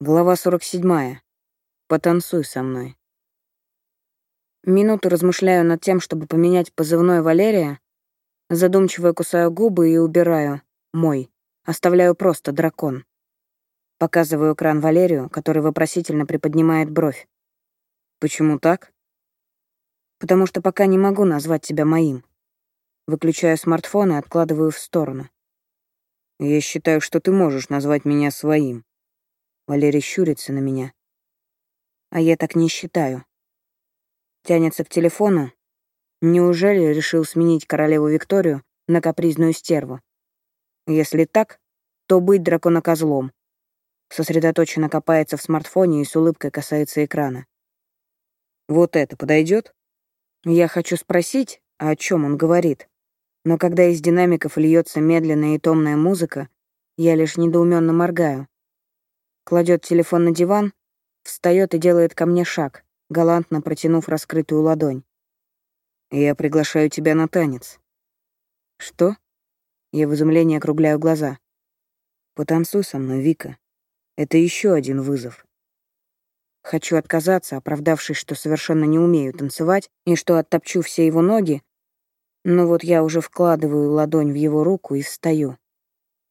Глава 47. Потанцуй со мной. Минуту размышляю над тем, чтобы поменять позывной Валерия, задумчиво кусаю губы и убираю «мой», оставляю просто «дракон». Показываю экран Валерию, который вопросительно приподнимает бровь. «Почему так?» «Потому что пока не могу назвать тебя моим». Выключаю смартфон и откладываю в сторону. «Я считаю, что ты можешь назвать меня своим», Валерий щурится на меня. А я так не считаю. Тянется к телефону. Неужели решил сменить королеву Викторию на капризную стерву? Если так, то быть драконокозлом. Сосредоточенно копается в смартфоне и с улыбкой касается экрана. Вот это подойдет? Я хочу спросить, о чем он говорит. Но когда из динамиков льется медленная и томная музыка, я лишь недоуменно моргаю кладет телефон на диван, встает и делает ко мне шаг, галантно протянув раскрытую ладонь. «Я приглашаю тебя на танец». «Что?» Я в изумлении округляю глаза. «Потанцуй со мной, Вика. Это еще один вызов». Хочу отказаться, оправдавшись, что совершенно не умею танцевать и что оттопчу все его ноги, но вот я уже вкладываю ладонь в его руку и встаю.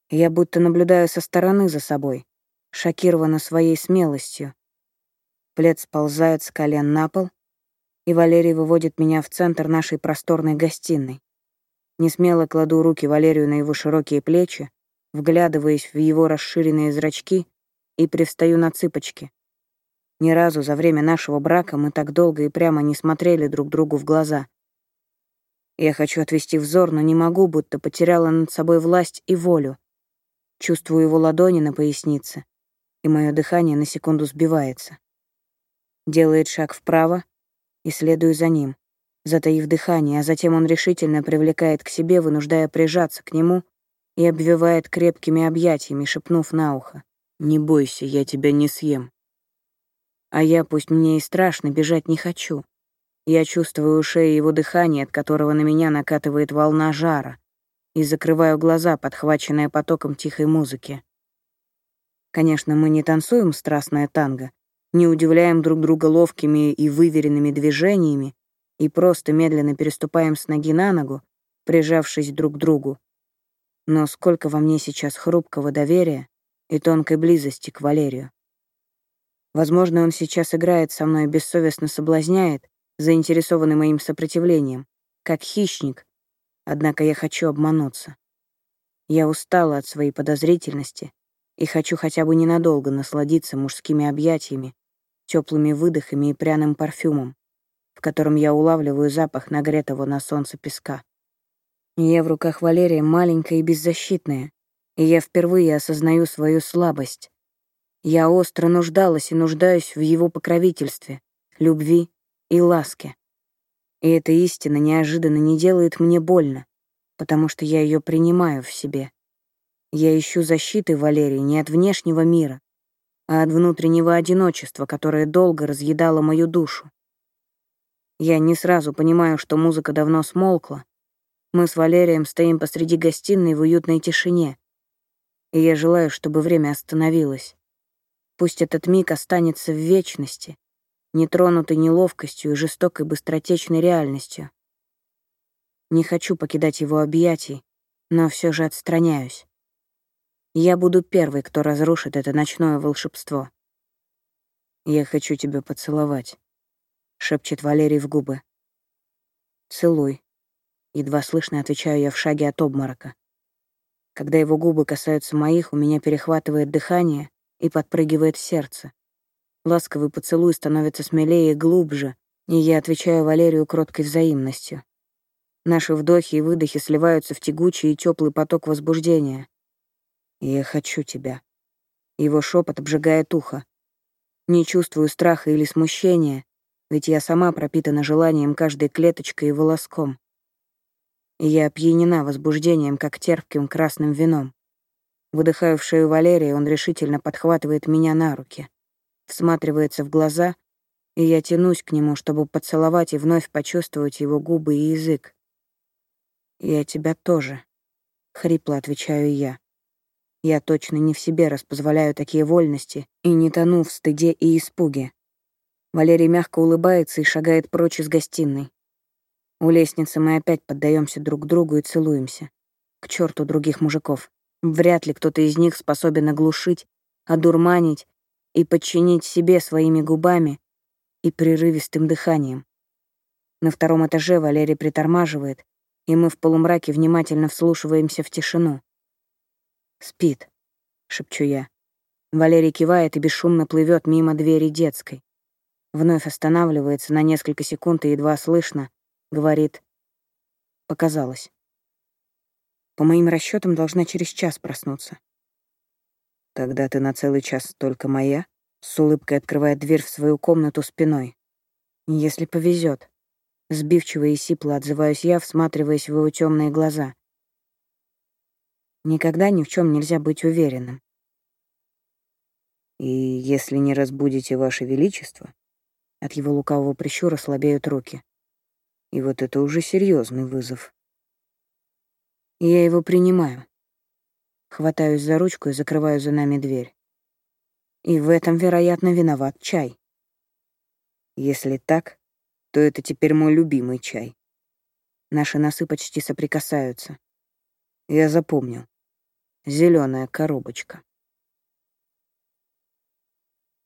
Я будто наблюдаю со стороны за собой, шокирована своей смелостью. Плед сползает с колен на пол, и Валерий выводит меня в центр нашей просторной гостиной. Несмело кладу руки Валерию на его широкие плечи, вглядываясь в его расширенные зрачки и привстаю на цыпочки. Ни разу за время нашего брака мы так долго и прямо не смотрели друг другу в глаза. Я хочу отвести взор, но не могу, будто потеряла над собой власть и волю. Чувствую его ладони на пояснице, и мое дыхание на секунду сбивается. Делает шаг вправо и следую за ним, затаив дыхание, а затем он решительно привлекает к себе, вынуждая прижаться к нему и обвивает крепкими объятиями, шепнув на ухо. «Не бойся, я тебя не съем». А я, пусть мне и страшно, бежать не хочу. Я чувствую у шеи его дыхание, от которого на меня накатывает волна жара, и закрываю глаза, подхваченные потоком тихой музыки. Конечно, мы не танцуем страстное танго, не удивляем друг друга ловкими и выверенными движениями и просто медленно переступаем с ноги на ногу, прижавшись друг к другу. Но сколько во мне сейчас хрупкого доверия и тонкой близости к Валерию. Возможно, он сейчас играет со мной, бессовестно соблазняет, заинтересованный моим сопротивлением, как хищник, однако я хочу обмануться. Я устала от своей подозрительности, и хочу хотя бы ненадолго насладиться мужскими объятиями, теплыми выдохами и пряным парфюмом, в котором я улавливаю запах нагретого на солнце песка. Я в руках Валерия маленькая и беззащитная, и я впервые осознаю свою слабость. Я остро нуждалась и нуждаюсь в его покровительстве, любви и ласке. И эта истина неожиданно не делает мне больно, потому что я ее принимаю в себе. Я ищу защиты, Валерий, не от внешнего мира, а от внутреннего одиночества, которое долго разъедало мою душу. Я не сразу понимаю, что музыка давно смолкла. Мы с Валерием стоим посреди гостиной в уютной тишине, и я желаю, чтобы время остановилось. Пусть этот миг останется в вечности, нетронутый неловкостью и жестокой быстротечной реальностью. Не хочу покидать его объятий, но все же отстраняюсь. Я буду первый, кто разрушит это ночное волшебство. «Я хочу тебя поцеловать», — шепчет Валерий в губы. «Целуй», — едва слышно отвечаю я в шаге от обморока. Когда его губы касаются моих, у меня перехватывает дыхание и подпрыгивает сердце. Ласковый поцелуй становится смелее и глубже, и я отвечаю Валерию кроткой взаимностью. Наши вдохи и выдохи сливаются в тягучий и теплый поток возбуждения. «Я хочу тебя». Его шепот обжигает ухо. Не чувствую страха или смущения, ведь я сама пропитана желанием каждой клеточкой и волоском. Я опьянена возбуждением, как терпким красным вином. Выдыхаю в шею Валерия, он решительно подхватывает меня на руки, всматривается в глаза, и я тянусь к нему, чтобы поцеловать и вновь почувствовать его губы и язык. «Я тебя тоже», — хрипло отвечаю я. Я точно не в себе раз позволяю такие вольности и не тону в стыде и испуге. Валерий мягко улыбается и шагает прочь из гостиной. У лестницы мы опять поддаемся друг другу и целуемся. К черту других мужиков. Вряд ли кто-то из них способен оглушить, одурманить и подчинить себе своими губами и прерывистым дыханием. На втором этаже Валерий притормаживает, и мы в полумраке внимательно вслушиваемся в тишину. «Спит», — шепчу я. Валерий кивает и бесшумно плывет мимо двери детской. Вновь останавливается на несколько секунд и едва слышно, говорит «Показалось». По моим расчетам должна через час проснуться. «Тогда ты на целый час только моя?» С улыбкой открывает дверь в свою комнату спиной. «Если повезет. Сбивчиво и сипло отзываюсь я, всматриваясь в его темные глаза. Никогда ни в чем нельзя быть уверенным. «И если не разбудите Ваше Величество, от его лукавого прищура слабеют руки. И вот это уже серьезный вызов. я его принимаю. Хватаюсь за ручку и закрываю за нами дверь. И в этом, вероятно, виноват чай. Если так, то это теперь мой любимый чай. Наши носы почти соприкасаются. Я запомнил. Зеленая коробочка.